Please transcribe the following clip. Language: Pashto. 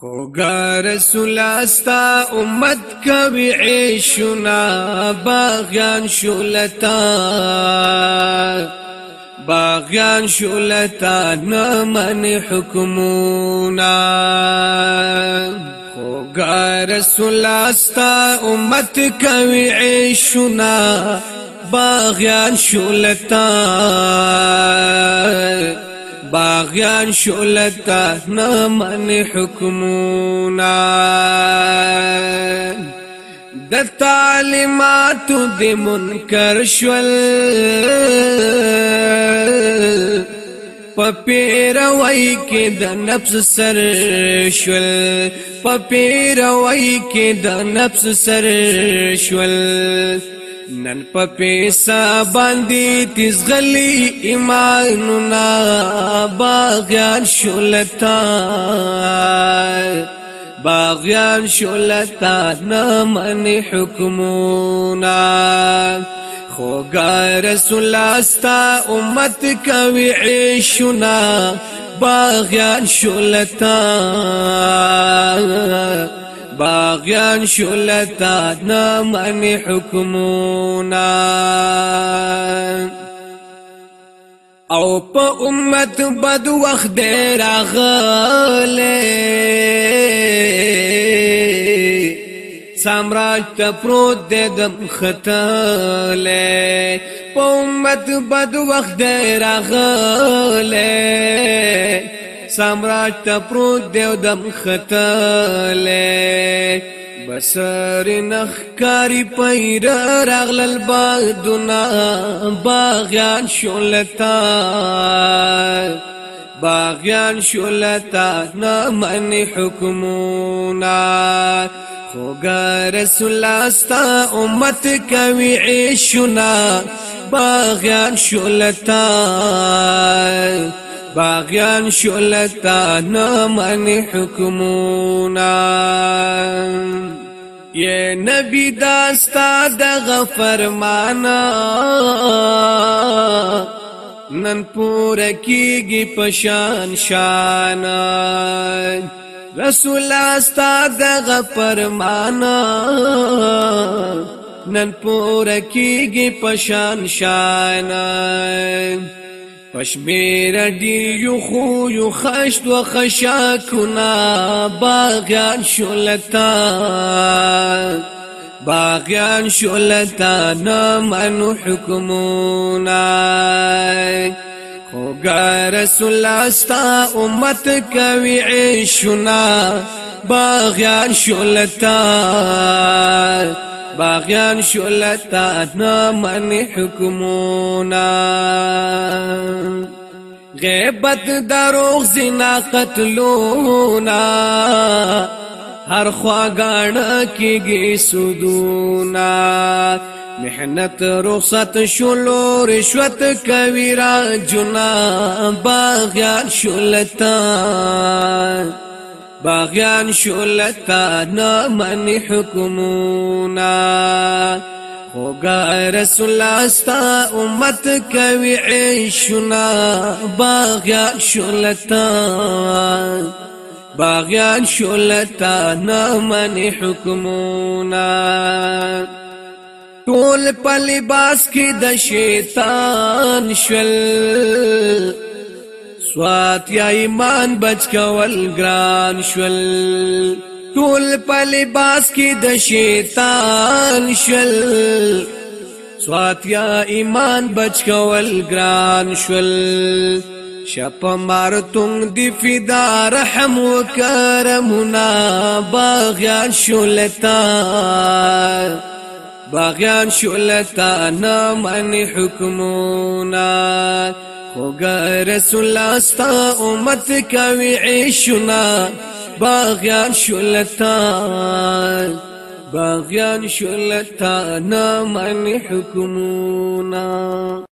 خوگا رسول استا امت کوي عيشنا باغيان شولتا باغيان شولتا نمن حكمونا خوگا رسول استا امت کوي عيشنا باغيان شولتا باغيان شولتا نمن حكمونا د تعلیمات د منکر شول وای کې د نفس سر شول وای کې د نفس سر شول نن په پیسا پپی ساب گلی ایمان شولتا شولتا نمن حکمار ہو گار سلاستا امت کوي شنا باغیان شولتا باغيان شلتاتنا من حكمونا او په امت بد وقت دیرا راغلی سامراج ته دیدم دی د امت بد وقت دیرا راغلی سامراج ته پروت دیو دم خطاله بسر نخکاری پیر الباغ دونا باغیان شولتا باغیان شولتا نامن حکمونا خوګه رسول الله ستا امت کوي عيشنا باغيان شولتا باغیان شولتان من حکمونا یہ نبی داستا دغه فرمانا نن پور کیږي پشان شان رسول استا دغه فرمانا نن پور کیږي پشان شان پشمیر دی یو خو یو خشت و خشاکونا باغیان شلتا باغیان شلتا نمانو حکمونا خوگا رسول استا امت کوي عیشونا باغیان شلتا باغیان شولتا نامن حکمونا غیبت دروغ زنا قتلونا هر خواګان کېږي سودونا محنت رخصت شلو رشوت کوي را جنا باغیان شولتا باغیان شولت کا نامن حکمونا خوگا رسول اللہ ستا امت کوي عیشنا باغیان شولتا باغیان شولتا نامن حکمونا ټول په لباس کې د شیطان شل وات یا ایمان بچ کول ګران شول ټول په لباس کې د شیطان شول سوات یا ایمان بچ کول ګران شول شپ مار تون دی فدا رحم وکرمنا باغیان شولتا باغیان شولتا نامن حکمونا خوگا رسول استا امت کوي عيشنا باغيان شلتان باغيان شلتان من حكمونا